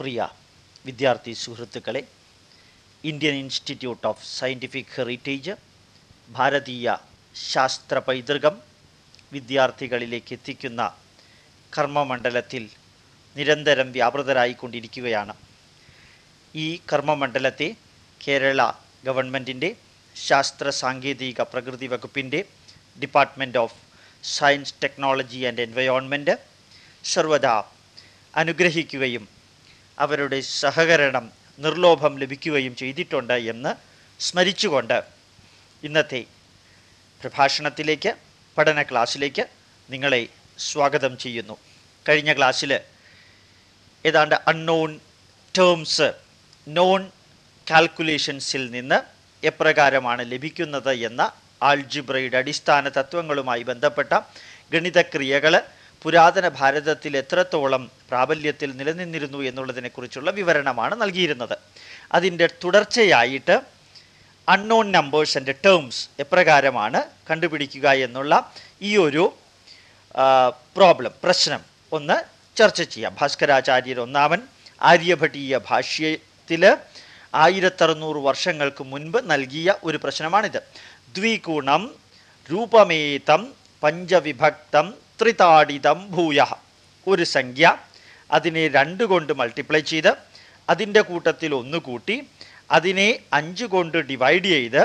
പ്രിയ വിദ്യാർത്ഥി സുഹൃത്തുക്കളെ Indian Institute of Scientific Heritage ഭാരതീയ ശാസ്ത്ര പൈതൃകം വിദ്യാർത്ഥികളിലേക്ക് എത്തിക്കുന്ന കർമ്മമണ്ഡലത്തിൽ നിരന്തരം വ്യാപൃതരായിക്കൊണ്ടിരിക്കുകയാണ്. ഈ കർമ്മമണ്ഡലത്തെ കേരള ഗവൺമെന്റിന്റെ ശാസ്ത്ര സാങ്കേതിക പ്രകൃതി വകുപ്പിന്റെ Department of Science Technology and Environment സർവദാ അനുഗ്രഹിക്കുകയും അവരുടെ സഹകരണം നിർലോഭം ലഭിക്കുകയും ചെയ്തിട്ടുണ്ട് എന്ന് സ്മരിച്ചുകൊണ്ട് ഇന്നത്തെ പ്രഭാഷണത്തിലേക്ക് പഠന ക്ലാസ്സിലേക്ക് നിങ്ങളെ സ്വാഗതം ചെയ്യുന്നു. കഴിഞ്ഞ ക്ലാസ്സിൽ ഏതാണ്ട് അൺനോൺ ടേംസ് നോൺ കാൽക്കുലേഷൻസിൽ നിന്ന് എപ്രകാരമാണ് ലഭിക്കുന്നത് എന്ന ആൾജിബ്രയുടെ അടിസ്ഥാന തത്വങ്ങളുമായി ബന്ധപ്പെട്ട ഗണിതക്രിയകൾ പുരാതന ഭാരതത്തിൽ എത്രത്തോളം പ്രാബല്യത്തിൽ നിലനിന്നിരുന്നു എന്നുള്ളതിനെക്കുറിച്ചുള്ള വിവരണമാണ് നൽകിയിരുന്നത്. അതിന്റെ തുടർച്ചയായിട്ട് അൺനോൺ നമ്പേഴ്സ് ആൻഡ് ടേംസ് എപ്രകാരമാണ് കണ്ടുപിടിക്കുക എന്നുള്ള ഈ ഒരു പ്രോബ്ലം പ്രശ്നം ഒന്ന് ചർച്ച ചെയ്യാം. ഭാസ്കരാചാര്യർ ഒന്നാമൻ ആര്യഭട്ടീയ ഭാഷ്യത്തിൽ ആയിരത്തറുന്നൂറ് വർഷങ്ങൾക്ക് മുൻപ് നൽകിയ ഒരു പ്രശ്നമാണിത്. ദ്വിഗുണം രൂപമേതം പഞ്ചവിഭക്തം ത്രിതാടിതം ഭൂയ. ഒരു സംഖ്യ. അതിനെ രണ്ട് കൊണ്ട് മൾട്ടിപ്ലൈ ചെയ്ത് അതിന്റെ കൂട്ടത്തിൽ ഒന്ന് കൂട്ടി അതിനെ അഞ്ച് കൊണ്ട് ഡിവൈഡ് ചെയ്ത്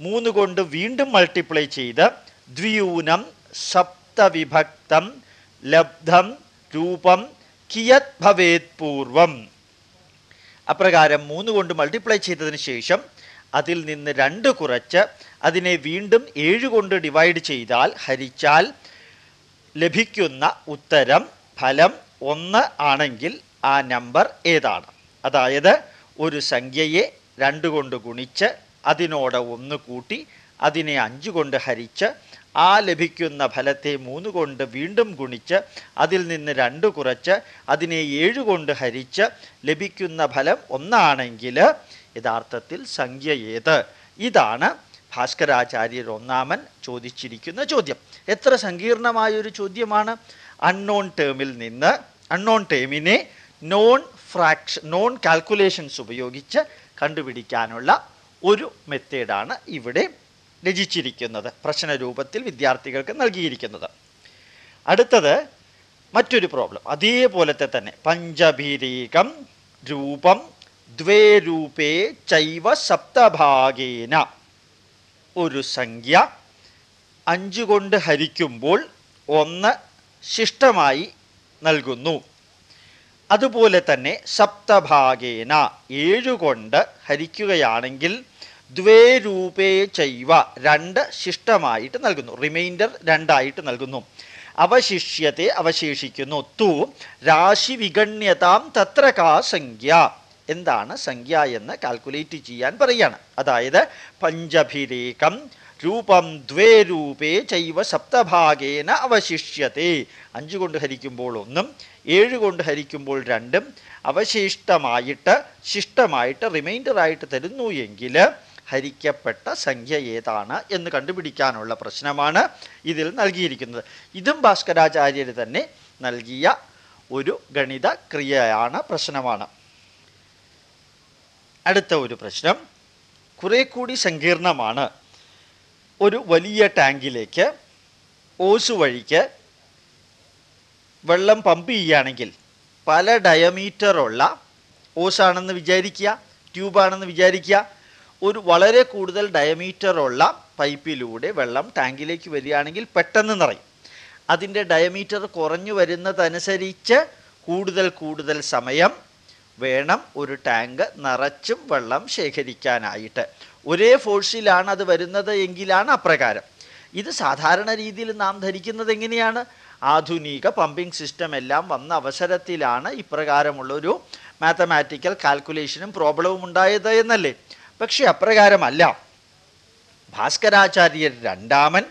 മൂന്ന് കൊണ്ട് വീണ്ടും മൾട്ടിപ്ലൈ ചെയ്ത് ദ്വിയൂനം സപ്തവിഭക്തം ലബ്ധം രൂപം കിയത് ഭവേത് പൂർവം. അപ്രകാരം മൂന്ന് കൊണ്ട് മൾട്ടിപ്ലൈ ചെയ്തതിന് ശേഷം അതിൽ നിന്ന് രണ്ട് കുറച്ച് അതിനെ വീണ്ടും ഏഴ് കൊണ്ട് ഡിവൈഡ് ചെയ്താൽ ഹരിച്ചാൽ ലഭിക്കുന്ന ഉത്തരം ഫലം ഒന്ന് ആണെങ്കിൽ ആ നമ്പർ ഏതാണ്? അതായത് ഒരു സംഖ്യയെ രണ്ട് കൊണ്ട് ഗുണിച്ച് അതിനോട് ഒന്ന് കൂട്ടി അതിനെ അഞ്ച് കൊണ്ട് ഹരിച്ച് ആ ലഭിക്കുന്ന ഫലത്തെ മൂന്ന് കൊണ്ട് വീണ്ടും ഗുണിച്ച് അതിൽ നിന്ന് രണ്ട് കുറച്ച് അതിനെ ഏഴ് കൊണ്ട് ഹരിച്ച് ലഭിക്കുന്ന ഫലം ഒന്നാണെങ്കിൽ യഥാർത്ഥത്തിൽ സംഖ്യ ഏത്? ഇതാണ് ഭാസ്കരാചാര്യർ ഒന്നാമൻ ചോദിച്ചിരിക്കുന്ന ചോദ്യം. എത്ര സങ്കീർണമായൊരു ചോദ്യമാണ്? അൺനോൺ ടേമിൽ നിന്ന് അൺനോൺ ടേമിനെ നോൺ ഫ്രാക്ഷൻ നോൺ കാൽക്കുലേഷൻസ് ഉപയോഗിച്ച് കണ്ടുപിടിക്കാനുള്ള ഒരു മെത്തേഡാണ് ഇവിടെ രചിച്ചിരിക്കുന്നത്. പ്രശ്നരൂപത്തിൽ വിദ്യാർത്ഥികൾക്ക് നൽകിയിരിക്കുന്നത്. അടുത്തത് മറ്റൊരു പ്രോബ്ലം അതേപോലത്തെ തന്നെ. പഞ്ചഭീരീകം രൂപം ദ്വേ രൂപേ ചൈവ സപ്തഭാഗേന. ഒരു സംഖ്യ അഞ്ച് കൊണ്ട് ഹരിക്കുമ്പോൾ ഒന്ന് ശിഷ്ടമായി നൽകുന്നു. അതുപോലെ തന്നെ സപ്തഭാഗേന ഏഴുകൊണ്ട് ഹരിക്കുകയാണെങ്കിൽ ദ്വേ രൂപേ ചൈവ രണ്ട് ശിഷ്ടമായിട്ട് നൽകുന്നു. റിമൈൻഡർ രണ്ടായിട്ട് നൽകുന്നു. അവശിഷ്യത്തെ അവശേഷിക്കുന്നു. തു രാശി വിഗണ്യതാം തത്ര എന്താണ് സംഖ്യ എന്ന് കാൽക്കുലേറ്റ് ചെയ്യാൻ പറയുകയാണ് അതായത് പഞ്ചഭിരേകം രൂപം ദ്വേ രൂപേ ചൈവ സപ്തഭാഗേന അവശിഷ്യത്തെ അഞ്ച് കൊണ്ട് ഹരിക്കുമ്പോൾ ഒന്നും ഏഴ് കൊണ്ട് ഹരിക്കുമ്പോൾ രണ്ടും അവശിഷ്ടമായിട്ട് ശിഷ്ടമായിട്ട് റിമൈൻഡറായിട്ട് തരുന്നു എങ്കിൽ ഹരിക്കപ്പെട്ട സംഖ്യ ഏതാണ് എന്ന് കണ്ടുപിടിക്കാനുള്ള പ്രശ്നമാണ് ഇതിൽ നൽകിയിരിക്കുന്നത്. ഇതും ഭാസ്കരാചാര്യർ തന്നെ നൽകിയ ഒരു ഗണിത ക്രിയയാണ് പ്രശ്നമാണ്. അടുത്ത ഒരു പ്രശ്നം. കുറെ കൂടി സങ്കീർണമാണ്. ഒരു വലിയ ടാങ്കിലേക്ക് ഓസ് വഴിക്ക് വെള്ളം പമ്പ് ചെയ്യുകയാണെങ്കിൽ പല ഡയമീറ്ററുള്ള ഓസാണെന്ന് വിചാരിക്കുക ട്യൂബാണെന്ന് വിചാരിക്കുക ഒരു വളരെ കൂടുതൽ ഡയമീറ്ററുള്ള പൈപ്പിലൂടെ വെള്ളം ടാങ്കിലേക്ക് വരികയാണെങ്കിൽ പെട്ടെന്ന് നിറയും. അതിന്റെ ഡയമീറ്റർ കുറഞ്ഞു വരുന്നതനുസരിച്ച് കൂടുതൽ കൂടുതൽ സമയം വേണം ഒരു ടാങ്ക് നിറച്ചും വെള്ളം ശേഖരിക്കാനായിട്ട്. ഒരേ ഫോഴ്സിലാണ് അത് വരുന്നത് എങ്കിലാണ് അപ്രകാരം. ഇത് സാധാരണ രീതിയിൽ നാം ധരിക്കുന്നത് എങ്ങനെയാണ്? ആധുനിക പമ്പിംഗ് സിസ്റ്റം എല്ലാം വന്ന അവസരത്തിലാണ് ഇപ്രകാരമുള്ളൊരു മാത്തമാറ്റിക്കൽ കാൽക്കുലേഷനും പ്രോബ്ലവും ഉണ്ടായത് എന്നല്ലേ? പക്ഷെ അപ്രകാരമല്ല. ഭാസ്കരാചാര്യർ രണ്ടാമൻ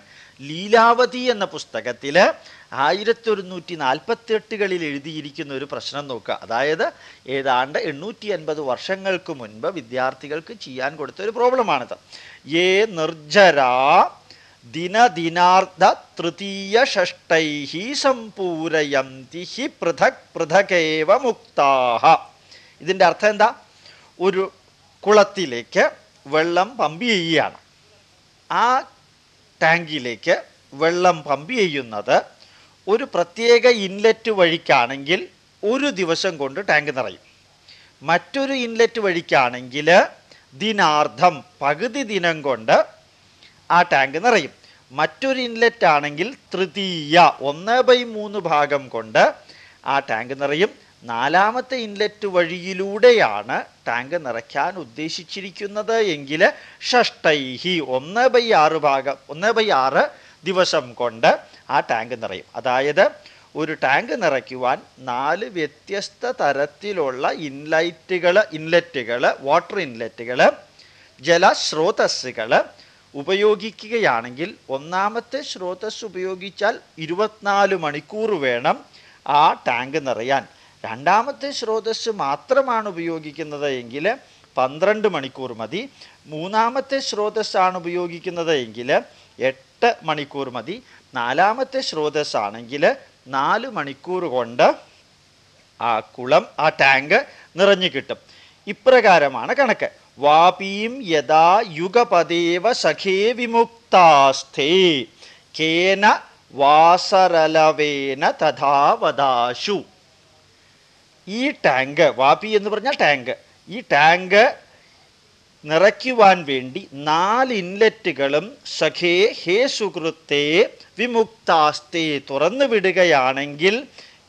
ലീലാവതി എന്ന പുസ്തകത്തിൽ ആയിരത്തി ഒരുന്നൂറ്റി നാൽപ്പത്തി എട്ടുകളിൽ എഴുതിയിരിക്കുന്ന ഒരു പ്രശ്നം നോക്കുക. അതായത് ഏതാണ്ട് എണ്ണൂറ്റി അൻപത് വർഷങ്ങൾക്ക് മുൻപ് വിദ്യാർത്ഥികൾക്ക് ചെയ്യാൻ കൊടുത്ത ഒരു പ്രോബ്ലമാണിത്. ഏ നിർജരാ ദിനദിനാർദ്ധ തൃതീയ ഷഷ്ടൈ സമ്പൂരയന്തി ഹി പൃഥക് പൃഥകേവ മുക്താഹ. ഇതിന്റെ അർത്ഥം എന്താ? ഒരു കുളത്തിലേക്ക് വെള്ളം പമ്പ് ചെയ്യുകയാണ്. ആ ടാങ്കിലേക്ക് വെള്ളം പമ്പ് ചെയ്യുന്നത് ഒരു പ്രത്യേക ഇൻലെറ്റ് വഴിക്കാണെങ്കിൽ ഒരു ദിവസം കൊണ്ട് ടാങ്ക് നിറയും. മറ്റൊരു ഇൻലെറ്റ് വഴിക്കാണെങ്കിൽ ദിനാർദ്ധം പകുതി ദിനം കൊണ്ട് ആ ടാങ്ക് നിറയും. മറ്റൊരു ഇൻലെറ്റ് ആണെങ്കിൽ തൃതീയ ഒന്ന് ബൈ മൂന്ന് ഭാഗം കൊണ്ട് ആ ടാങ്ക് നിറയും. നാലാമത്തെ ഇൻലെറ്റ് വഴിയിലൂടെയാണ് ടാങ്ക് നിറയ്ക്കാൻ ഉദ്ദേശിച്ചിരിക്കുന്നത് എങ്കിൽ ഷഷ്ടൈഹി ഒന്ന് ബൈ ആറ് ഭാഗം ഒന്ന് ബൈ ആറ് ദിവസം കൊണ്ട് ആ ടാങ്ക് നിറയും. അതായത് ഒരു ടാങ്ക് നിറയ്ക്കുവാൻ നാല് വ്യത്യസ്ത തരത്തിലുള്ള ഇൻലൈറ്റുകൾ ഇൻലെറ്റുകൾ വാട്ടർ ഇൻലെറ്റുകൾ ജലസ്രോതസ്സുകൾ ഉപയോഗിക്കുകയാണെങ്കിൽ ഒന്നാമത്തെ സ്രോതസ് ഉപയോഗിച്ചാൽ ഇരുപത്തിനാല് മണിക്കൂർ വേണം ആ ടാങ്ക് നിറയാൻ. രണ്ടാമത്തെ സ്രോതസ് മാത്രമാണ് ഉപയോഗിക്കുന്നത് എങ്കിൽ പന്ത്രണ്ട് മണിക്കൂർ മതി. മൂന്നാമത്തെ സ്രോതസ്സാണ് ഉപയോഗിക്കുന്നത് എങ്കിൽ എട്ട് മണിക്കൂർ മതി. നാലാമത്തെ സ്രോതസ്സാണെങ്കിൽ നാല് മണിക്കൂർ കൊണ്ട് ആ കുളം ആ ടാങ്ക് നിറഞ്ഞു കിട്ടും. ഇപ്രകാരമാണ് കണക്ക്. വാപീം യഥാ യുഗപദേവ സഖേ വിമുക്താസ്ഥേ. കേന വാസരലവേന തഥാവദാശു. ഈ ടാങ്ക് വാപി എന്ന് പറഞ്ഞാൽ ടാങ്ക്. ഈ ടാങ്ക് നിറയ്ക്കുവാൻ വേണ്ടി നാല് ഇൻലെറ്റുകളും സഖേ ഹേ സുഹൃത്തെ വിമുക്താസ്തേ തുറന്നു വിടുകയാണെങ്കിൽ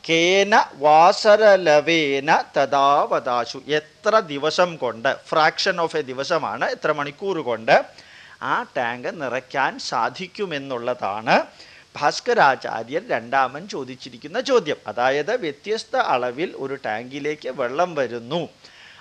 കേന വാസരലവേന തഥാവതാശു എത്ര ദിവസം കൊണ്ട് ഫ്രാക്ഷൻ ഓഫ് എ ദിവസമാണ് എത്ര മണിക്കൂർ കൊണ്ട് ആ ടാങ്ക് നിറയ്ക്കാൻ സാധിക്കുമെന്നുള്ളതാണ് ഭാസ്കരാചാര്യർ രണ്ടാമൻ ചോദിച്ചിരിക്കുന്ന ചോദ്യം. അതായത് വ്യത്യസ്ത അളവിൽ ഒരു ടാങ്കിലേക്ക് വെള്ളം വരുന്നു.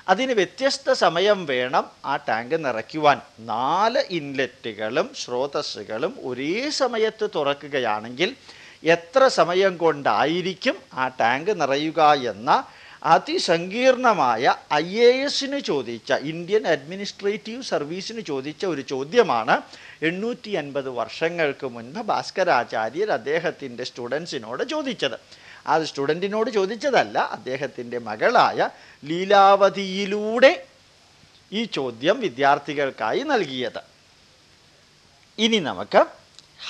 അതിന് വ്യത്യസ്ത സമയം വേണം ആ ടാങ്ക് നിറയ്ക്കുവാൻ. നാല് ഇൻലെറ്റുകളും സ്രോതസ്സുകളും ഒരേ സമയത്ത് തുറക്കുകയാണെങ്കിൽ എത്ര സമയം കൊണ്ടായിരിക്കും ആ ടാങ്ക് നിറയുക എന്ന അതിസങ്കീർണമായ ഐ എ എസിന് ചോദിച്ച ഇന്ത്യൻ അഡ്മിനിസ്ട്രേറ്റീവ് സർവീസിന് ചോദിച്ച ഒരു ചോദ്യമാണ് എണ്ണൂറ്റി അൻപത് വർഷങ്ങൾക്ക് മുൻപ് ഭാസ്കരാചാര്യർ അദ്ദേഹത്തിന്റെ സ്റ്റുഡൻസിനോട് ചോദിച്ചത്. അത് സ്റ്റുഡന്റിനോട് ചോദിച്ചതല്ല അദ്ദേഹത്തിന്റെ മകളായ ലീലാവതിയിലൂടെ ഈ ചോദ്യം വിദ്യാർത്ഥികൾക്കായി നൽകിയത്. ഇനി നമുക്ക്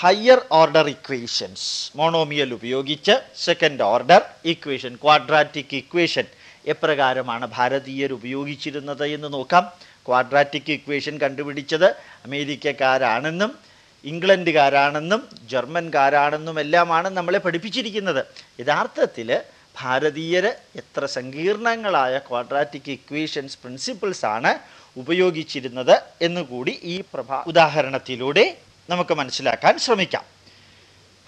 ഹയർ ഓർഡർ ഇക്വേഷൻസ് മോണോമിയൽ ഉപയോഗിച്ച് second order equation quadratic equation എപ്രകാരമാണ് ഭാരതീയർ ഉപയോഗിച്ചിരുന്നത് എന്ന് നോക്കാം. ക്വാഡ്രാറ്റിക് ഇക്വേഷൻ കണ്ടുപിടിച്ചത് അമേരിക്കക്കാരാണെന്നും ഇംഗ്ലണ്ടുകാരാണെന്നും ജർമ്മൻകാരാണെന്നും എല്ലാമാണ് നമ്മളെ പഠിപ്പിച്ചിരിക്കുന്നത്. യഥാർത്ഥത്തിൽ ഭാരതീയർ എത്ര സങ്കീർണങ്ങളായ ക്വാഡ്രാറ്റിക് ഇക്വേഷൻസ് പ്രിൻസിപ്പിൾസാണ് ഉപയോഗിച്ചിരുന്നത് എന്നുകൂടി ഈ പ്രഭാ ഉദാഹരണത്തിലൂടെ നമുക്ക് മനസ്സിലാക്കാൻ ശ്രമിക്കാം.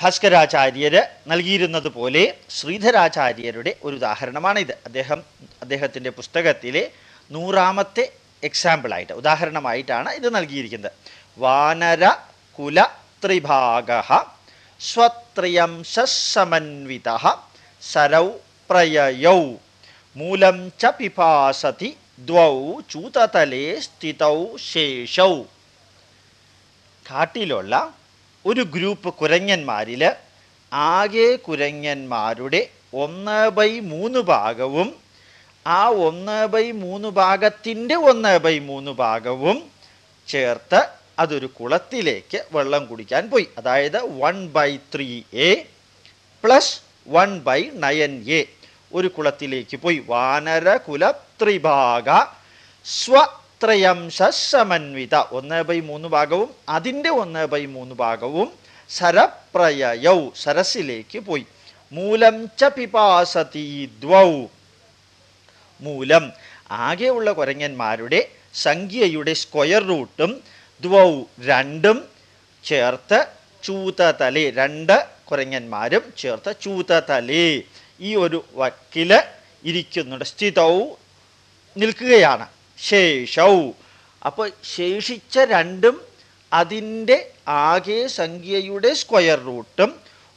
ഭാസ്കരാചാര്യർ നൽകിയിരുന്നത് പോലെ ശ്രീധരാചാര്യരുടെ ഒരു ഉദാഹരണമാണിത്. അദ്ദേഹം അദ്ദേഹത്തിന്റെ പുസ്തകത്തിലെ നൂറാമത്തെ എക്സാമ്പിളായിട്ട് ഉദാഹരണമായിട്ടാണ് ഇത് നൽകിയിരിക്കുന്നത്. വാനര കുല ത്രിഭാഗ സ്വത്രയംസമന്വിത സരൗ പ്രയയൗ മൂലം ച പിപാസതി ദ്വൗ ചൂതതലേ സ്ഥിതൗ ശേഷൗ. കാട്ടിലുള്ള ഒരു ഗ്രൂപ്പ് കുരങ്ങന്മാരിൽ ആകെ കുരങ്ങന്മാരുടെ ഒന്ന് ബൈ മൂന്ന് ഭാഗവും ആ ഒന്ന് ബൈ മൂന്ന് ഭാഗത്തിന്റെ ഒന്ന് ബൈ മൂന്ന് ഭാഗവും ചേർത്ത് അതൊരു കുളത്തിലേക്ക് വെള്ളം കുടിക്കാൻ പോയി. അതായത് one by three a plus one by nine a ഒരു കുളത്തിലേക്ക് പോയി. വാനര കുല ത്രിഭാഗ സ്വത്രയംശ സമന്വിത. ഒന്ന് ബൈ മൂന്ന് ഭാഗവും അതിന്റെ ഒന്ന് ബൈ മൂന്ന് ഭാഗവും സരപ്രയൗ സരസിലേക്ക് പോയി. മൂലം ച പിപാസതി ദ്വൗ. മൂലം ആകെയുള്ള കുരങ്ങന്മാരുടെ സംഖ്യയുടെ സ്ക്വയർ റൂട്ടും ദ്വൗ രണ്ടും ചേർത്ത് ചൂതതലേ രണ്ട് കുരങ്ങന്മാരും ചേർത്ത് ചൂതതലേ. ഈ ഒരു വക്കിൽ ഇരിക്കുന്നുണ്ട്. സ്ഥിതൗ നിൽക്കുകയാണ്. ശേഷൗ. അപ്പോൾ ശേഷിച്ച രണ്ടും അതിന്റെ ആകെ സംഖ്യയുടെ സ്ക്വയർ റൂട്ടും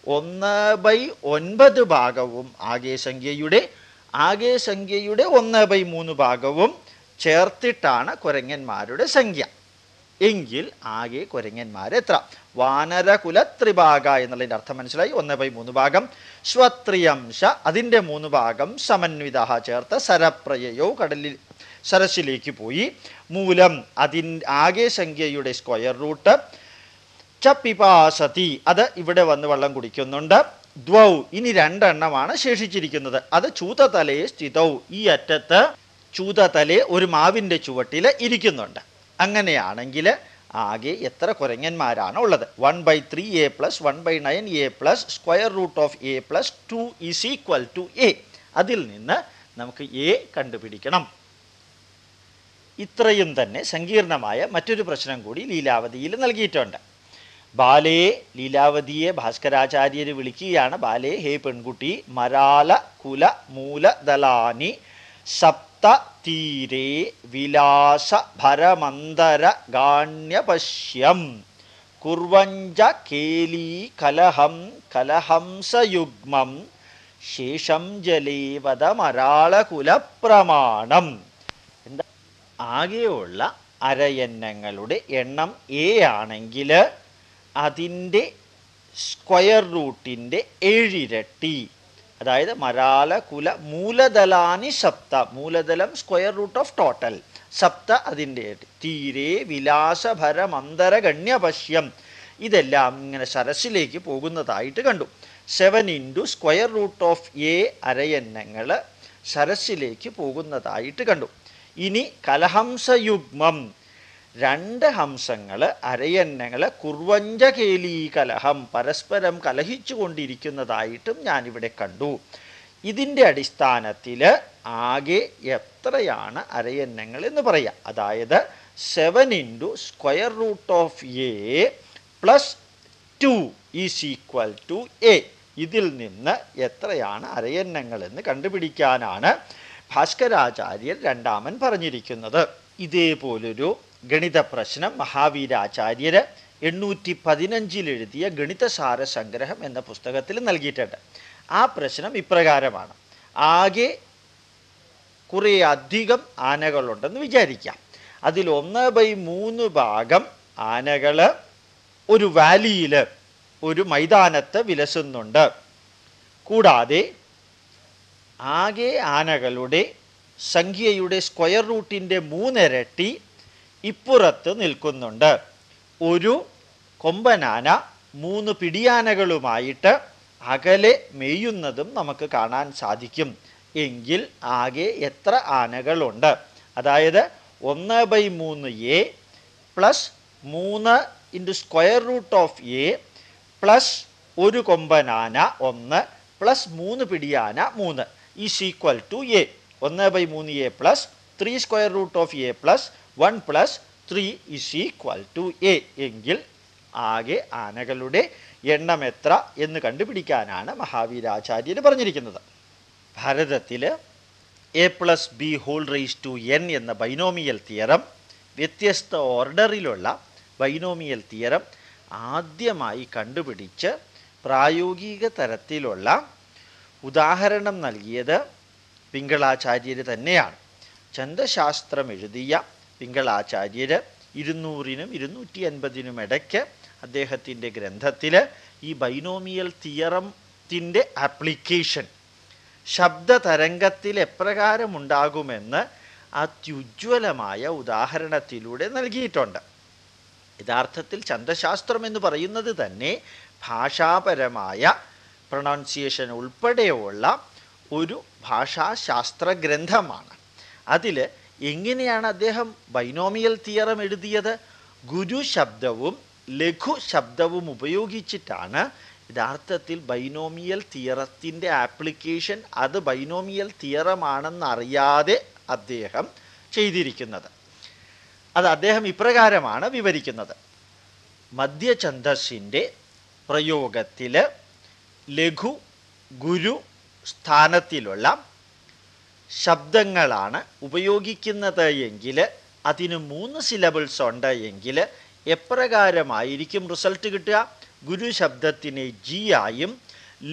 ഒന്ന് ബൈ ഒൻപത് ഭാഗവും ആകെ സംഖ്യയുടെ ആകെ സംഖ്യയുടെ ഒന്ന് ബൈ മൂന്ന് ഭാഗവും ചേർത്തിട്ടാണ് കുരങ്ങന്മാരുടെ സംഖ്യ. എങ്കിൽ ആകെ കുരങ്ങന്മാർ എത്ര വാനരകുലത്രിഭാഗ എന്നുള്ളതിന്റെ അർത്ഥം മനസ്സിലായി. ഒന്ന് ബൈ മൂന്ന് ഭാഗം. സ്വത്രിയംശ അതിന്റെ മൂന്ന് ഭാഗം സമന്വിത ചേർത്ത് സരപ്രയയോ കടലിൽ സരസിലേക്ക് പോയി. മൂലം അതിൻ ആകെ സംഖ്യയുടെ സ്ക്വയർ റൂട്ട് ചപ്പിപാസതി അത് ഇവിടെ വന്ന് വെള്ളം കുടിക്കുന്നുണ്ട്. ദ്വൗ ഇനി രണ്ടെണ്ണമാണ് ശേഷിച്ചിരിക്കുന്നത്. അത് ചൂതതലയെ സ്ഥിതൗ. ഈ അറ്റത്ത് ചൂതതലെ ഒരു മാവിന്റെ ചുവട്ടിൽ ഇരിക്കുന്നുണ്ട്. അങ്ങനെയാണെങ്കിൽ ആകെ എത്ര കുരങ്ങന്മാരാണ് ഉള്ളത്? One by three a plus one by nine a plus square root of a plus two is equal to a അതിൽ നിന്ന് നമുക്ക് എ കണ്ടുപിടിക്കണം. ഇത്രയും തന്നെ സങ്കീർണമായ മറ്റൊരു പ്രശ്നം കൂടി ലീലാവതിയിൽ നൽകിയിട്ടുണ്ട്. ബാലയെ ലീലാവതിയെ ഭാസ്കരാചാര്യർ വിളിക്കുകയാണ്. ബാലയെ ഹേ പെൺകുട്ടി മരാല കുല മൂലദലാനി സപ്ത തീരെ വിലാസ ഭരമന്തര ഗാണ്യപശ്യം കുർവഞ്ച കേലീ കലഹം കലഹംസയുഗ്മം. ശേഷം ജലേവത മരാളകുലപ്രമാണം എന്താ? ആകെയുള്ള അരയന്നങ്ങളുടെ എണ്ണം എ ആണെങ്കിൽ അതിന്റെ സ്ക്വയർ റൂട്ടിന്റെ ഏഴിരട്ടി. അതായത് മരാല കുല മൂലതലാനി സപ്ത മൂലതലം സ്ക്വയർ റൂട്ട് ഓഫ് ടോട്ടൽ. സപ്ത അതിന്റെ തീരെ അന്തര മന്ദരഗണ്യപശ്യം ഇതെല്ലാം ഇങ്ങനെ സരസിലേക്ക് പോകുന്നതായിട്ട് കണ്ടു. Seven into square root of a അരയന്നങ്ങൾ സരസിലേക്ക് പോകുന്നതായിട്ട് കണ്ടു. ഇനി കലഹംസയുഗ്മം. രണ്ട് ഹംസങ്ങൾ അരയന്നങ്ങൾ കുർവഞ്ചകേലീ കലഹം പരസ്പരം കലഹിച്ചു കൊണ്ടിരിക്കുന്നതായിട്ടും ഞാനിവിടെ കണ്ടു. ഇതിന്റെ അടിസ്ഥാനത്തിൽ ആകെ എത്രയാണ് അരയന്നങ്ങൾ എന്ന് പറയാം. അതായത് seven into square root of a plus two is equal to a ഇതിൽ നിന്ന് എത്രയാണ് അരയന്നങ്ങൾ എന്ന് കണ്ടുപിടിക്കാനാണ് ഭാസ്കരാചാര്യർ രണ്ടാമൻ പറഞ്ഞിരിക്കുന്നത്. ഇതേപോലൊരു ഗണിത പ്രശ്നം മഹാവീരാചാര്യർ എണ്ണൂറ്റി പതിനഞ്ചിലെഴുതിയ ഗണിതസാര സംഗ്രഹം എന്ന പുസ്തകത്തിൽ നൽകിയിട്ടുണ്ട്. ആ പ്രശ്നം ഇപ്രകാരമാണ്. ആകെ കുറേ അധികം ആനകളുണ്ടെന്ന് വിചാരിക്കാം. അതിൽ ഒന്ന് ബൈ മൂന്ന് ഭാഗം ആനകൾ ഒരു വാലിയിൽ ഒരു മൈതാനത്ത് വിലസുന്നുണ്ട്. കൂടാതെ ആകെ ആനകളുടെ സംഖ്യയുടെ സ്ക്വയർ റൂട്ടിന്റെ മൂന്നിരട്ടി ഇപ്പുറത്ത് നിൽക്കുന്നുണ്ട്. ഒരു കൊമ്പനാന മൂന്ന് പിടിയാനകളുമായിട്ട് അകലെ മെയ്യുന്നതും നമുക്ക് കാണാൻ സാധിക്കും. എങ്കിൽ ആകെ എത്ര ആനകളുണ്ട്? അതായത് ഒന്ന് ബൈ മൂന്ന് എ പ്ലസ് മൂന്ന് into square root of a plus ഒരു കൊമ്പനാന ഒന്ന് പ്ലസ് മൂന്ന് പിടിയാന മൂന്ന് ഈസ് ഈക്വൽ ടു എ. ഒന്ന് ബൈ മൂന്ന് a plus three square root of a plus one plus three is equal to a. എങ്കിൽ ആകെ ആനകളുടെ എണ്ണം എത്ര എന്ന് കണ്ടുപിടിക്കാനാണ് മഹാവീരാചാര്യർ പറഞ്ഞിരിക്കുന്നത്. ഭാരതത്തിൽ a plus b whole raise to n എന്ന ബൈനോമിയൽ തിയറം വ്യത്യസ്ത ഓർഡറിലുള്ള ബൈനോമിയൽ തിയറം ആദ്യമായി കണ്ടുപിടിച്ച് പ്രായോഗിക തരത്തിലുള്ള ഉദാഹരണം നൽകിയത് പിങ്കളാചാര്യർ തന്നെയാണ്. ചന്ദശാസ്ത്രം എഴുതിയ പിങ്കളാചാര്യർ ഇരുന്നൂറിനും ഇരുന്നൂറ്റി അൻപതിനും ഇടയ്ക്ക് അദ്ദേഹത്തിന്റെ ഗ്രന്ഥത്തിൽ ഈ ബൈനോമിയൽ തിയറത്തിന്റെ ആപ്ലിക്കേഷൻ ശബ്ദതരംഗത്തിൽ എപ്രകാരമുണ്ടാകുമെന്ന് അത്യുജ്വലമായ ഉദാഹരണത്തിലൂടെ നൽകിയിട്ടുണ്ട്. യഥാർത്ഥത്തിൽ ചന്തശാസ്ത്രം എന്ന് പറയുന്നത് തന്നെ ഭാഷാപരമായ പ്രൊണൗൺസിയേഷൻ ഉൾപ്പെടെയുള്ള ഒരു ഭാഷാശാസ്ത്ര ഗ്രന്ഥമാണ് അതിൽ എങ്ങനെയാണ് അദ്ദേഹം ബൈനോമിയൽ തിയറം എഴുതിയത്? ഗുരു ശബ്ദവും ലഘു ശബ്ദവും ഉപയോഗിച്ചിട്ടാണ്. യഥാർത്ഥത്തിൽ ബൈനോമിയൽ തിയറത്തിന്റെ ആപ്ലിക്കേഷൻ അത് ബൈനോമിയൽ തിയറമാണെന്നറിയാതെ അദ്ദേഹം ചെയ്തിരിക്കുന്നത്. അത് അദ്ദേഹം ഇപ്രകാരമാണ് വിവരിക്കുന്നത്. മധ്യഛന്ദസ്സിന്റെ പ്രയോഗത്തിൽ ലഘു ഗുരു സ്ഥാനത്തിലുള്ള ശബ്ദങ്ങളാണ് ഉപയോഗിക്കുന്നത് എങ്കിൽ അതിന് മൂന്ന് സിലബിൾസ് ഉണ്ട് എങ്കിൽ എപ്രകാരമായിരിക്കും റിസൾട്ട് കിട്ടുക? ഗുരു ശബ്ദത്തിനെ ജി ആയും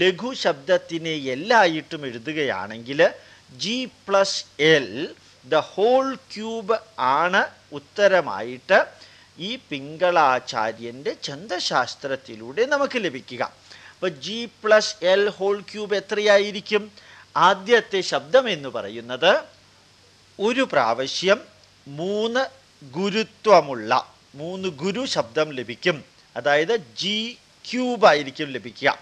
ലഘു ശബ്ദത്തിനെ എല്ലായിട്ടും എഴുതുകയാണെങ്കിൽ g plus l the whole cube ആണ് ഉത്തരമായിട്ട് ഈ പിങ്കളാചാര്യന്റെ ചന്ദശാസ്ത്രത്തിലൂടെ നമുക്ക് ലഭിക്കുക. അപ്പോൾ g plus l whole cube എത്രയായിരിക്കും? ആദ്യത്തെ ശബ്ദം എന്ന് പറയുന്നത് ഒരു പ്രാവശ്യം മൂന്ന് ഗുരുത്വമുള്ള മൂന്ന് ഗുരു ശബ്ദം ലഭിക്കും. അതായത് ജി ക്യൂബ് ആയിരിക്കും ലഭിക്കുക.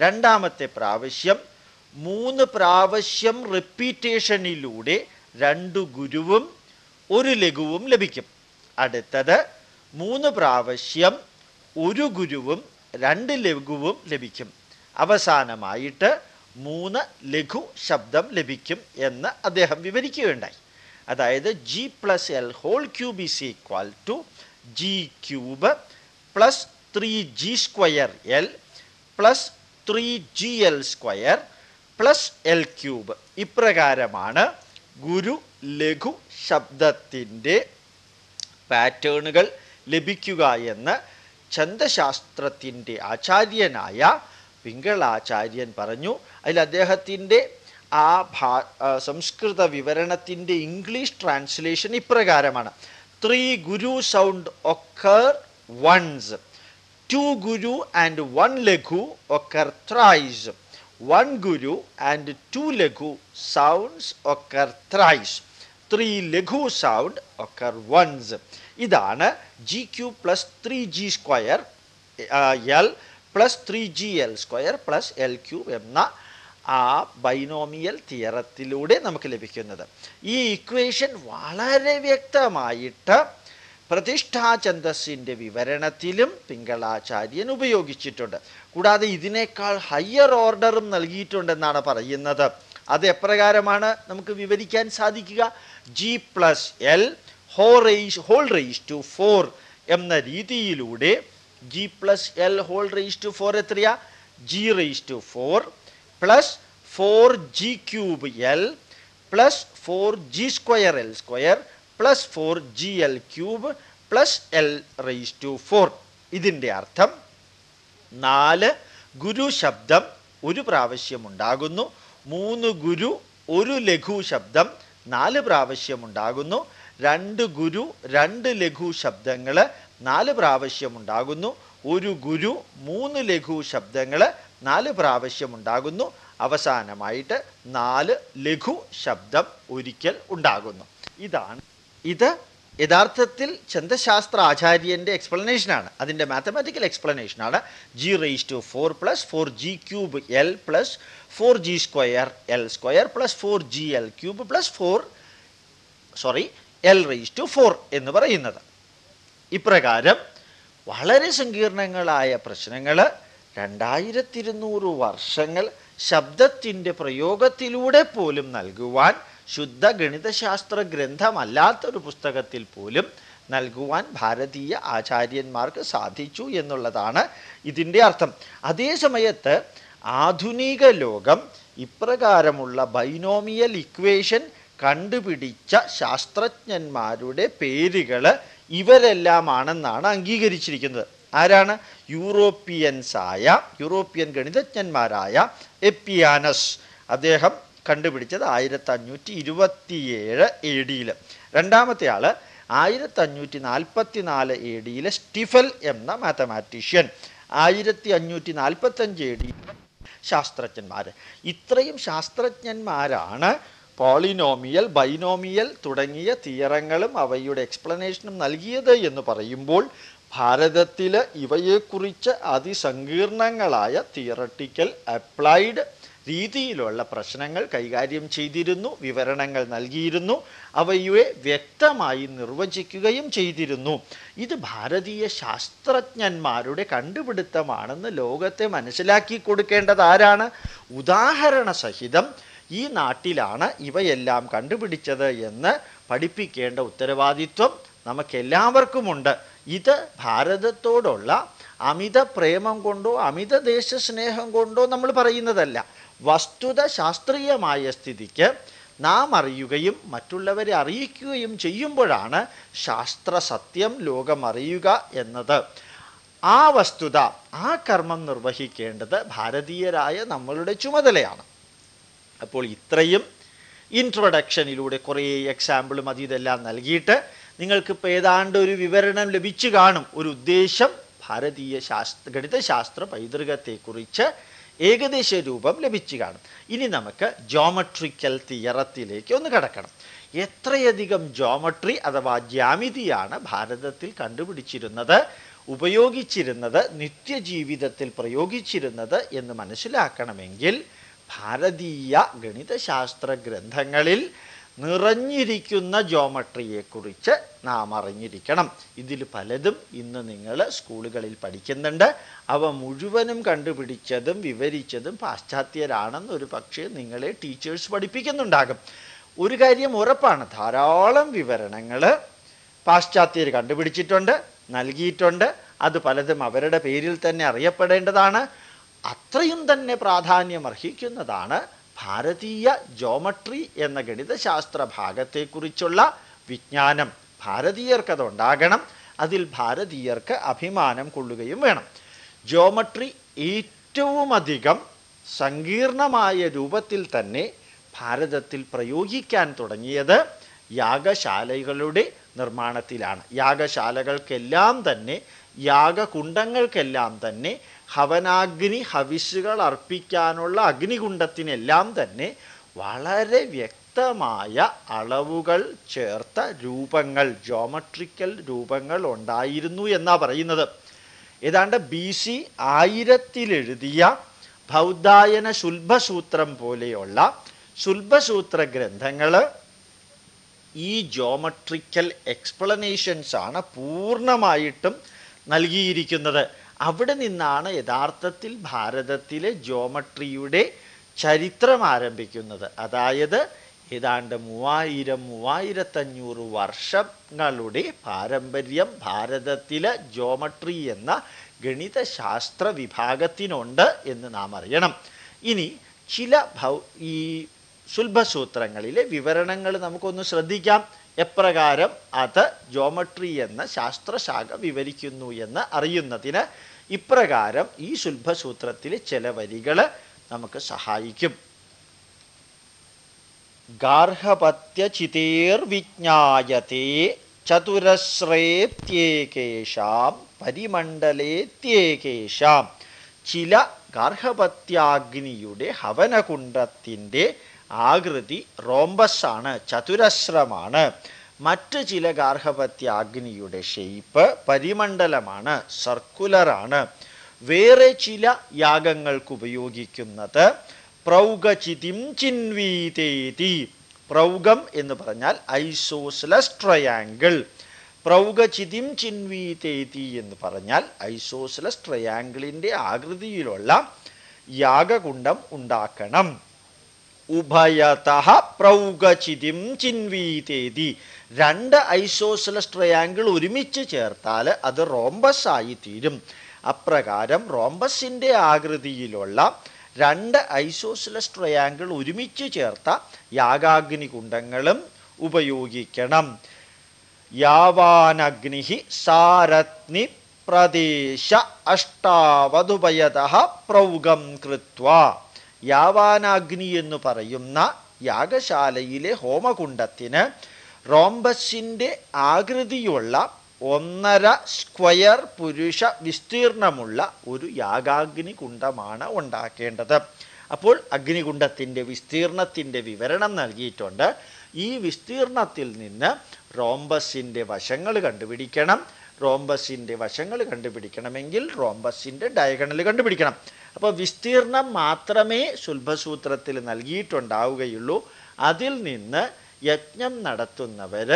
രണ്ടാമത്തെ പ്രാവശ്യം മൂന്ന് പ്രാവശ്യം റിപ്പീറ്റേഷനിലൂടെ രണ്ട് ഗുരുവും ഒരു ലഘുവും ലഭിക്കും. അടുത്തത് മൂന്ന് പ്രാവശ്യം ഒരു ഗുരുവും രണ്ട് ലഘുവും ലഭിക്കും. അവസാനമായിട്ട് മൂന്ന് ലഘു ശബ്ദം ലഭിക്കും എന്ന് അദ്ദേഹം വിവരിക്കുകയുണ്ടായി. അതായത് g plus l whole cube is equal to g cube plus three g square l plus three g l square plus l cube ഇപ്രകാരമാണ് ഗുരു ലഘു ശബ്ദത്തിന്റെ പാറ്റേണുകൾ ലഭിക്കുക എന്ന് ഛന്ദശാസ്ത്രത്തിന്റെ ആചാര്യനായ പിങ്കളാചാര്യൻ പറഞ്ഞു അതിൽ അദ്ദേഹത്തിന്റെ ആ ഭാ സംസ്കൃത വിവരണത്തിന്റെ ഇംഗ്ലീഷ് ട്രാൻസ്ലേഷൻ ഇപ്രകാരമാണ്. Three guru sound occur once two guru and one laghu occur thrice one guru and two laghu sounds occur thrice three laghu sound occur once. ഇതാണ് g cube plus three g square l plus three g l square plus l cube എന്ന ആ binomial തിയറത്തിലൂടെ നമുക്ക് ലഭിക്കുന്നത്. ഈ equation വളരെ വ്യക്തമായിട്ട് പ്രതിഷ്ഠാഛന്ദസ്സിന്റെ വിവരണത്തിലും പിങ്കളാചാര്യൻ ഉപയോഗിച്ചിട്ടുണ്ട്. കൂടാതെ ഇതിനേക്കാൾ ഹയ്യർ ഓർഡറും നൽകിയിട്ടുണ്ടെന്നാണ് പറയുന്നത്. അത് എപ്രകാരമാണ് നമുക്ക് വിവരിക്കാൻ സാധിക്കുക? G plus l whole raise whole raise to four എന്ന രീതിയിലൂടെ g plus l whole raise to four എത്രയാ? G raise to four plus four g cube l plus four g square l square plus four g l cube plus l raise to four ഇതിന്റെ അർത്ഥം നാല് ഗുരു ശബ്ദം ഒരു പ്രാവശ്യം ഉണ്ടാകുന്നു. മൂന്ന് ഗുരു ഒരു ലഘു ശബ്ദം നാല് പ്രാവശ്യം ഉണ്ടാകുന്നു. രണ്ട് ഗുരു രണ്ട് ലഘു ശബ്ദങ്ങൾ നാല് പ്രാവശ്യം ഉണ്ടാകുന്നു ഒരു ഗുരു മൂന്ന് ലഘു ശബ്ദങ്ങൾ നാല് പ്രാവശ്യം ഉണ്ടാകുന്നു അവസാനമായിട്ട് നാല് ലഘു ശബ്ദം ഒരിക്കൽ ഉണ്ടാകുന്നു. ഇതാണ്. ഇത് യഥാർത്ഥത്തിൽ ഛന്ദശാസ്ത്ര ആചാര്യന്റെ എക്സ്പ്ലനേഷനാണ് അതിന്റെ mathematical എക്സ്പ്ലനേഷനാണ് g raise to four plus four g cube l plus four g square l square plus four g l cube plus four sorry l raise to four എന്ന് പറയുന്നത്. ഇപ്രകാരം വളരെ സങ്കീർണങ്ങളായ പ്രശ്നങ്ങൾ രണ്ടായിരത്തിരുന്നൂറ് വർഷങ്ങൾ ശബ്ദത്തിന്റെ പ്രയോഗത്തിലൂടെ പോലും നൽകുവാൻ ശുദ്ധ ഗണിതശാസ്ത്ര ഗ്രന്ഥമല്ലാത്തൊരു പുസ്തകത്തിൽ പോലും നൽകുവാൻ ഭാരതീയ ആചാര്യന്മാർക്ക് സാധിച്ചു എന്നുള്ളതാണ് ഇതിന്റെ അർത്ഥം. അതേ സമയത്ത് ആധുനിക ലോകം ഇപ്രകാരമുള്ള ബൈനോമിയൽ ഇക്വേഷൻ കണ്ടുപിടിച്ച ശാസ്ത്രജ്ഞന്മാരുടെ പേരുകൾ ഇവരെല്ലാമാണെന്നാണ് അംഗീകരിച്ചിരിക്കുന്നത്. ആരാണ്? യൂറോപ്പിയൻസായ യൂറോപ്യൻ ഗണിതജ്ഞന്മാരായ എപ്പിയാനസ്. അദ്ദേഹം കണ്ടുപിടിച്ചത് ആയിരത്തി അഞ്ഞൂറ്റി ഇരുപത്തിയേഴ് എ ഡിയിൽ രണ്ടാമത്തെ ആൾ ആയിരത്തി അഞ്ഞൂറ്റി നാൽപ്പത്തി നാല് എ ഡിയിലെ സ്റ്റിഫൽ എന്ന മാത്തമാറ്റീഷ്യൻ. ആയിരത്തി അഞ്ഞൂറ്റി നാൽപ്പത്തഞ്ച് എ ഡി ശാസ്ത്രജ്ഞന്മാർ ഇത്രയും ശാസ്ത്രജ്ഞന്മാരാണ് പോളിനോമിയൽ ബൈനോമിയൽ തുടങ്ങിയ തിയറങ്ങളും അവയുടെ എക്സ്പ്ലനേഷനും നൽകിയത് എന്ന് പറയുമ്പോൾ ഭാരതത്തിൽ ഇവയെക്കുറിച്ച് അതിസങ്കീർണങ്ങളായ തിയറട്ടിക്കൽ അപ്ലൈഡ് രീതിയിലുള്ള പ്രശ്നങ്ങൾ കൈകാര്യം ചെയ്തിരുന്നു വിവരണങ്ങൾ നൽകിയിരുന്നു അവയെ വ്യക്തമായി നിർവചിക്കുകയും ചെയ്തിരുന്നു. ഇത് ഭാരതീയ ശാസ്ത്രജ്ഞന്മാരുടെ കണ്ടുപിടുത്തമാണെന്ന് ലോകത്തെ മനസ്സിലാക്കി കൊടുക്കേണ്ടത് ആരാണ്? ഉദാഹരണ സഹിതം ഈ നാട്ടിലാണ് ഇവയെല്ലാം കണ്ടുപിടിച്ചത് എന്ന് പഠിപ്പിക്കേണ്ട ഉത്തരവാദിത്വം നമുക്കെല്ലാവർക്കുമുണ്ട്. ഇത് ഭാരതത്തോടുള്ള അമിത പ്രേമം കൊണ്ടോ അമിത ദേശസ്നേഹം കൊണ്ടോ നമ്മൾ പറയുന്നതല്ല. വസ്തുത ശാസ്ത്രീയമായ സ്ഥിതിക്ക് നാം അറിയുകയും മറ്റുള്ളവരെ അറിയിക്കുകയും ചെയ്യുമ്പോഴാണ് ശാസ്ത്ര സത്യം ലോകം അറിയുക എന്നത്. ആ വസ്തുത ആ കർമ്മം നിർവഹിക്കേണ്ടത് ഭാരതീയരായ നമ്മളുടെ ചുമതലയാണ്. അപ്പോൾ ഇത്രയും ഇൻട്രൊഡക്ഷനിലൂടെ കുറേ എക്സാമ്പിളും അത് ഇതെല്ലാം നൽകിയിട്ട് നിങ്ങൾക്കിപ്പോൾ ഏതാണ്ട് ഒരു വിവരണം ലഭിച്ചു കാണും. ഒരു ഉദ്ദേശം ഭാരതീയ ശാസ്ത്ര ഗണിതശാസ്ത്ര പൈതൃകത്തെക്കുറിച്ച് ഏകദേശ രൂപം ലഭിച്ചു കാണും. ഇനി നമുക്ക് ജോമട്രിക്കൽ തിയറത്തിലേക്ക് ഒന്ന് കടക്കണം. എത്രയധികം ജോമട്രി അഥവാ ജ്യാമിതിയാണ് ഭാരതത്തിൽ കണ്ടുപിടിച്ചിരുന്നത് ഉപയോഗിച്ചിരുന്നത് നിത്യജീവിതത്തിൽ പ്രയോഗിച്ചിരുന്നത് എന്ന് മനസ്സിലാക്കണമെങ്കിൽ ഭാരതീയ ഗണിതശാസ്ത്ര ഗ്രന്ഥങ്ങളിൽ നിറഞ്ഞിരിക്കുന്ന ജോമട്രിയെക്കുറിച്ച് നാം അറിഞ്ഞിരിക്കണം. ഇതിൽ പലതും ഇന്ന് നിങ്ങൾ സ്കൂളുകളിൽ പഠിക്കുന്നുണ്ട്. അവ മുഴുവനും കണ്ടുപിടിച്ചതും വിവരിച്ചതും പാശ്ചാത്യരാണെന്നൊരു പക്ഷേ നിങ്ങളെ ടീച്ചേഴ്സ് പഠിപ്പിക്കുന്നുണ്ടാകും. ഒരു കാര്യം ഉറപ്പാണ് ധാരാളം വിവരണങ്ങൾ പാശ്ചാത്യർ കണ്ടുപിടിച്ചിട്ടുണ്ട് നൽകിയിട്ടുണ്ട്. അത് പലതും അവരുടെ പേരിൽ തന്നെ അറിയപ്പെടേണ്ടതാണ്. അത്രയും തന്നെ പ്രാധാന്യം അർഹിക്കുന്നതാണ് ഭാരതീയ ജോമട്രി എന്ന ഗണിതശാസ്ത്ര ഭാഗത്തെക്കുറിച്ചുള്ള വിജ്ഞാനം. ഭാരതീയർക്കത് ഉണ്ടാകണം അതിൽ ഭാരതീയർക്ക് അഭിമാനം കൊള്ളുകയും വേണം. ജോമട്രി ഏറ്റവുമധികം സങ്കീർണമായ രൂപത്തിൽ തന്നെ ഭാരതത്തിൽ പ്രയോഗിക്കാൻ തുടങ്ങിയത് യാഗശാലകളുടെ നിർമ്മാണത്തിലാണ്. യാഗശാലകൾക്കെല്ലാം തന്നെ യാഗകുണ്ടങ്ങൾക്കെല്ലാം തന്നെ ഹവനാഗ്നി ഹവിഷുകൾ അർപ്പിക്കാനുള്ള അഗ്നികുണ്ടത്തിനെല്ലാം തന്നെ വളരെ വ്യക്തമായ അളവുകൾ ചേർത്ത രൂപങ്ങൾ ജോമട്രിക്കൽ രൂപങ്ങൾ ഉണ്ടായിരുന്നു എന്നാ പറയുന്നത്. ഏതാണ്ട് ബി സി ആയിരത്തിലെഴുതിയ ബൗദ്ധായന ശുൽഭസൂത്രം പോലെയുള്ള ശുൽഭസൂത്ര ഗ്രന്ഥങ്ങൾ ഈ ജോമട്രിക്കൽ എക്സ്പ്ലനേഷൻസ് ആണ് പൂർണമായിട്ടും നൽകിയിരിക്കുന്നത്. അവിടെ നിന്നാണ് യഥാർത്ഥത്തിൽ ഭാരതത്തിലെ ജോമട്രിയുടെ ചരിത്രം ആരംഭിക്കുന്നത്. അതായത് ഏതാണ്ട് മൂവായിരം മൂവായിരത്തഞ്ഞൂറ് വർഷങ്ങളുടെ പാരമ്പര്യം ഭാരതത്തിലെ ജോമട്രി എന്ന ഗണിതശാസ്ത്ര വിഭാഗത്തിനുണ്ട് എന്ന് നാം അറിയണം. ഇനി ചില ഈ സുൽഭസൂത്രങ്ങളിലെ വിവരണങ്ങൾ നമുക്കൊന്ന് ശ്രദ്ധിക്കാം. എപ്രകാരം അത് ജോമട്രി എന്ന ശാസ്ത്രശാഖ വിവരിക്കുന്നു എന്ന് അറിയുന്നതിന് ഇപ്രകാരം ഈ ശുൽഭസൂത്രത്തിലെ ചില വരികൾ നമുക്ക് സഹായിക്കും. ഗാർഹപത്യചിതേർവിജ്ഞായത്തെ ചതുരശ്രേത്യേകേശാം പരിമണ്ഡലേത്യേകേശാം ചില ഗാർഹപത്യാഗ്നിയുടെ ഹവനകുണ്ടത്തിന്റെ ആകൃതി റോംബസ് ആണ് ചതുരശ്രമാണ്. മറ്റ് ചില ഗാർഹപത്യ അഗ്നിയുടെ ഷെയ്പ്പ് പരിമണ്ഡലമാണ് സർക്കുലറാണ് വേറെ ചില യാഗങ്ങൾക്ക് ഉപയോഗിക്കുന്നത് പ്രൗഗചിതിം ചിൻവീതേതി. പ്രൗഗം എന്ന് പറഞ്ഞാൽ ഐസോസ്ലസ് ട്രയാങ്കിൾ പ്രൗഗചിതിം ചിൻവീതേതി എന്ന് പറഞ്ഞാൽ ഐസോസ്ലസ് ട്രയാങ്കിളിന്റെ ആകൃതിയിലുള്ള യാഗകുണ്ടം ഉണ്ടാക്കണം. ഉഭയത പ്രൗഗചിതിം ചിൻവീതേതി. രണ്ട് ഐസോസലസ് ട്രയാങ്കിൾ ഒരുമിച്ച് ചേർത്താൽ അത് റോംബസ് ആയി തീരും. അപ്രകാരം റോംബസിന്റെ ആകൃതിയിലുള്ള രണ്ട് ഐസോസലസ് ട്രയാങ്കിൾ ഒരുമിച്ച് ചേർത്ത യാഗാഗ്നി കുണ്ടങ്ങളും ഉപയോഗിക്കണം. യാവാനഗ്നി സാരത്നി പ്രദേശ അഷ്ടാവതുപയത പ്രൗഗം കൃത്വ. യാവാനാഗ്നി എന്ന് പറയുന്ന യാഗശാലയിലെ ഹോമകുണ്ടത്തിന് റോംബസിന്റെ ആകൃതിയുള്ള ഒന്നര സ്ക്വയർ പുരുഷ വിസ്തീർണമുള്ള ഒരു യാഗാഗ്നി കുണ്ടമാണ് ഉണ്ടാക്കേണ്ടത്. അപ്പോൾ അഗ്നികുണ്ടത്തിന്റെ വിസ്തീർണത്തിന്റെ വിവരണം നൽകിയിട്ടുണ്ട്. ഈ വിസ്തീർണത്തിൽ നിന്ന് റോംബസിന്റെ വശങ്ങൾ കണ്ടുപിടിക്കണം. റോംബസിന്റെ വശങ്ങൾ കണ്ടുപിടിക്കണമെങ്കിൽ റോംബസിന്റെ ഡയഗണൽ കണ്ടുപിടിക്കണം. അപ്പോൾ വിസ്തീർണം മാത്രമേ ശുൽഭസൂത്രത്തിൽ നൽകിയിട്ടുണ്ടാവുകയുള്ളൂ. അതിൽ നിന്ന് യജ്ഞം നടത്തുന്നവർ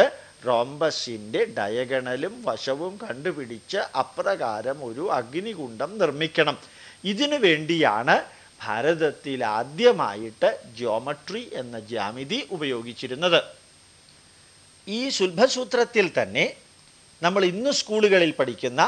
റോംബസിന്റെ ഡയഗണലും വശവും കണ്ടുപിടിച്ച് അപ്രകാരം ഒരു അഗ്നികുണ്ഡം നിർമ്മിക്കണം. ഇതിനു വേണ്ടിയാണ് ഭാരതത്തിൽ ആദ്യമായിട്ട് ജോമട്രി എന്ന ജ്യാമിതി ഉപയോഗിച്ചിരുന്നത്. ഈ ശുൽഭസൂത്രത്തിൽ തന്നെ നമ്മൾ ഇന്ന് സ്കൂളുകളിൽ പഠിക്കുന്ന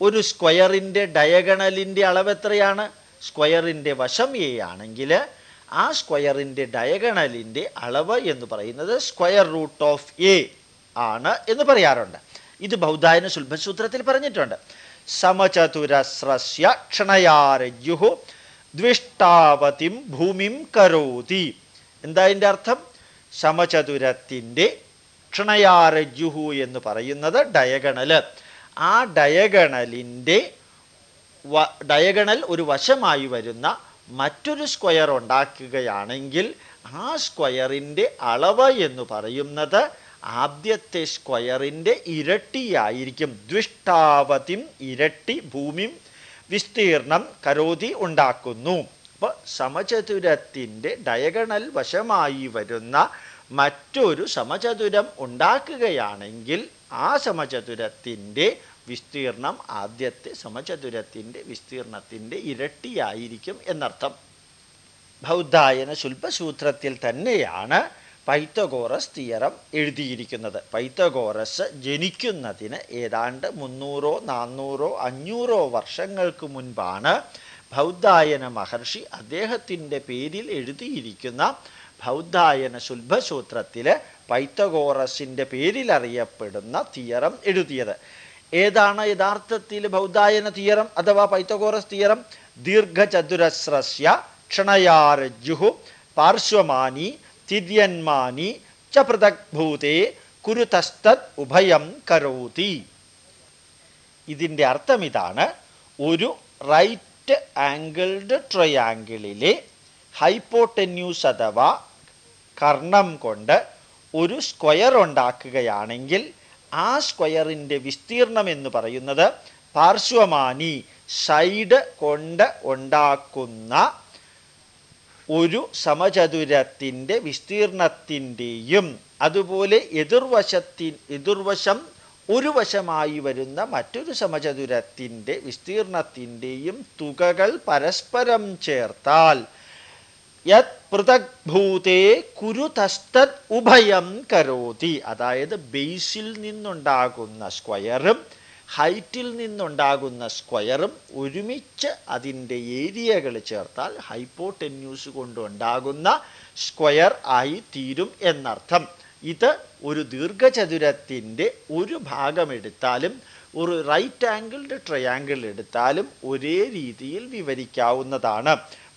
ഒരു സ്ക്വയറിന്റെ ഡയഗണലിന്റെ അളവ് എത്രയാണ്? സ്ക്വയറിന്റെ വശം എ ആണെങ്കിൽ ആ സ്ക്വയറിന്റെ ഡയഗണലിന്റെ അളവ് എന്ന് പറയുന്നത് സ്ക്വയർ റൂട്ട് ഓഫ് എ ആണ് എന്ന് പറയാറുണ്ട്. ഇത് ബൗദ്ധായന സുൽഭസൂത്രത്തിൽ പറഞ്ഞിട്ടുണ്ട്. സമചതുരസ്രസ്യ ക്ഷണയാരജ്യു ദ്വിഷ്ടാവതിം ഭൂമിം കരോതി. എന്താ അതിന്റെ അർത്ഥം? സമചതുരത്തിന്റെ ക്ഷണയാരജ്യുഹു എന്ന് പറയുന്നത് ഡയഗണൽ. ആ ഡയഗണലിന്റെ ഡയഗണൽ ഒരു വശമായി വരുന്ന മറ്റൊരു സ്ക്വയർ ഉണ്ടാക്കുകയാണെങ്കിൽ ആ സ്ക്വയറിന്റെ അളവ് എന്ന് പറയുന്നത് ആദ്യത്തെ സ്ക്വയറിന്റെ ഇരട്ടിയായിരിക്കും. ദ്വിഷ്ടാവതിം ഇരട്ടി ഭൂമിം വിസ്തീർണം കരോതി ഉണ്ടാക്കുന്നു. അപ്പോൾ സമചതുരത്തിന്റെ ഡയഗണൽ വശമായി വരുന്ന മറ്റൊരു സമചതുരം ഉണ്ടാക്കുകയാണെങ്കിൽ ആ സമചതുരത്തിന്റെ വിസ്തീർണം ആദ്യത്തെ സമചതുരത്തിന്റെ വിസ്തീർണത്തിന്റെ ഇരട്ടിയായിരിക്കും എന്നർത്ഥം. ബൗദ്ധായന ശുൽപസൂത്രത്തിൽ തന്നെയാണ് പൈത്തഗോറസ് തിയറം എഴുതിയിരിക്കുന്നത്. പൈത്തഗോറസ് ജനിക്കുന്നതിന് ഏതാണ്ട് മുന്നൂറോ നാന്നൂറോ അഞ്ഞൂറോ വർഷങ്ങൾക്ക് മുൻപാണ് ബൗദ്ധായന മഹർഷി അദ്ദേഹത്തിന്റെ പേരിൽ എഴുതിയിരിക്കുന്ന ബൗദ്ധായന ശുൽഭസൂത്രത്തിൽ പേരിൽ അറിയപ്പെടുന്ന തിയറം എഴുതിയത്. ഏതാണ് യഥാർത്ഥത്തിൽ ബൗദ്ധായന തിയറം അഥവാ പൈത്തഗോറസ് തിയറം? ദീർഘചതുരസ്രസ്യ ക്ഷണയാരജ്ജുഹു പാർശ്വമാനി തിര്യന്മാനി ച പൃഥക്ഭൂതേ കുരുതസ്തത് ഉഭയം കരോതി. ഇതിന്റെ അർത്ഥം ഇതാണ് ഒരു റൈറ്റ് ആംഗിൾഡ് ട്രയാങ്കിളിലെ ഹൈപ്പോടെന്യൂസ് അഥവാ കർണം കൊണ്ട് ഒരു സ്ക്വയർ ഉണ്ടാക്കുകയാണെങ്കിൽ ആ സ്ക്വയറിന്റെ വിസ്തീർണം എന്ന് പറയുന്നത് പാർശ്വമാനി സൈഡ് കൊണ്ട് ഉണ്ടാക്കുന്ന ഒരു സമചതുരത്തിന്റെ വിസ്തീർണത്തിന്റെയും അതുപോലെ എതിർവശത്തി എതിർവശം ഒരു വശമായി വരുന്ന മറ്റൊരു സമചതുരത്തിന്റെ വിസ്തീർണത്തിന്റെയും തുകകൾ പരസ്പരം ചേർത്താൽ യത് പൃഥക് പൃഥക്ഭൂതേ കുരുതസ്തത് ഉഭയം കരോതി. അതായത് ബേസിൽ നിന്നുണ്ടാകുന്ന സ്ക്വയറും ഹൈറ്റിൽ നിന്നുണ്ടാകുന്ന സ്ക്വയറും ഒരുമിച്ച് അതിന്റെ ഏരിയകൾ ചേർത്താൽ ഹൈപ്പോടെന്യൂസ് കൊണ്ടുണ്ടാകുന്ന സ്ക്വയർ ആയി തീരും എന്നർത്ഥം. ഇത് ഒരു ദീർഘചതുരത്തിന്റെ ഒരു ഭാഗം എടുത്താലും ഒരു റൈറ്റ് ആംഗിൾഡ് ട്രയാങ്കിൾ എടുത്താലും ഒരേ രീതിയിൽ വിവരിക്കാവുന്നതാണ്.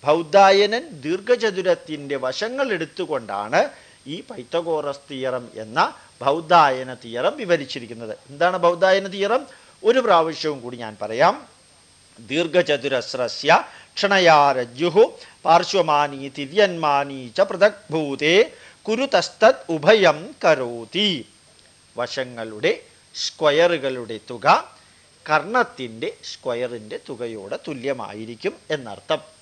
ബൗദ്ധായനൻ ദീർഘചതുരത്തിന്റെ വശങ്ങൾ എടുത്തുകൊണ്ടാണ് ഈ പൈത്തഗോറസ് തിയറം എന്ന ബൗദ്ധായന തിയറം വിവരിച്ചിരിക്കുന്നത്. എന്താണ് ബൗദ്ധായന തിയറം? ഒരു പ്രാവശ്യവും കൂടി ഞാൻ പറയാം. ദീർഘചതുരസ്രസ്യ ക്ഷണയാരജ്ജുഹു പാർശ്വമാനി തിര്യന്മാനി ച പൃഥക്ഭൂതേ കുരുതസ്തത് ഉഭയം കരോതി. വശങ്ങളുടെ സ്ക്വയറുകളുടെ തുക കർണത്തിന്റെ സ്ക്വയറിന്റെ തുകയോട് തുല്യമായിരിക്കും എന്നർത്ഥം.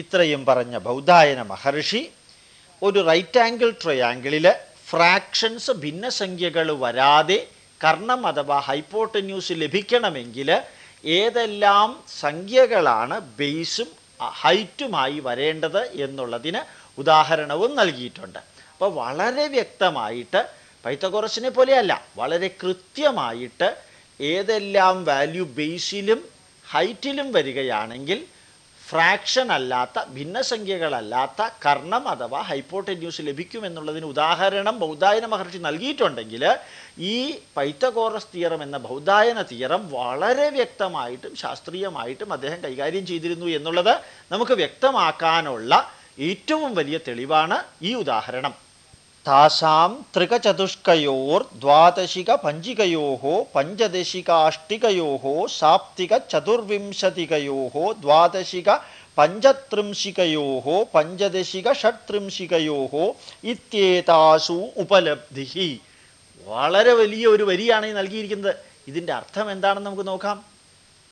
ഇത്രയും പറഞ്ഞ ബൗദ്ധായന മഹർഷി ഒരു റൈറ്റ് ആംഗിൾ ട്രയാങ്കിളിൽ ഫ്രാക്ഷൻസ് ഭിന്നസംഖ്യകൾ വരാതെ കർണം അഥവാ ഹൈപ്പോട്ടന്യൂസ് ലഭിക്കണമെങ്കിൽ ഏതെല്ലാം സംഖ്യകളാണ് ബേസും ഹൈറ്റുമായി വരേണ്ടത് എന്നുള്ളതിന് ഉദാഹരണവും നൽകിയിട്ടുണ്ട്. അപ്പോൾ വളരെ വ്യക്തമായിട്ട് പൈത്തഗോറസിനെ പോലെയല്ല വളരെ കൃത്യമായിട്ട് ഏതെല്ലാം വാല്യൂ ബേസിലും ഹൈറ്റിലും വരികയാണെങ്കിൽ ഫ്രാക്ഷൻ അല്ലാത്ത ഭിന്നസംഖ്യകളല്ലാത്ത കർണം അഥവാ ലഭിക്കും ലഭിക്കുമെന്നുള്ളതിന് ഉദാഹരണം ബൗദ്ധായന മഹർഷി നൽകിയിട്ടുണ്ടെങ്കിൽ ഈ പൈത്തഗോറസ് തിയറം എന്ന ബൗദ്ധായന തിയറം വളരെ വ്യക്തമായിട്ടും ശാസ്ത്രീയമായിട്ടും അദ്ദേഹം കൈകാര്യം ചെയ്തിരുന്നു എന്നുള്ളത് നമുക്ക് വ്യക്തമാക്കാനുള്ള ഏറ്റവും വലിയ തെളിവാണ് ഈ ഉദാഹരണം. താസാം ത്രികചതുഷ്കയോർ ദ്വാദശിക പഞ്ചികയോ പഞ്ചദശികാഷ്ടികയോ സാപ്തിക ചതുർവിംശതികയോ ദ്വാദശിക പഞ്ചത്രിംശികയോ പഞ്ചദശിക ഷട്ത്രിംശികയോ ഇത്യേതാസു ഉപലബ്ധി വളരെ വലിയ ഒരു വരിയാണ് നൽകിയിരിക്കുന്നത്. ഇതിന്റെ അർത്ഥം എന്താണെന്ന് നമുക്ക് നോക്കാം.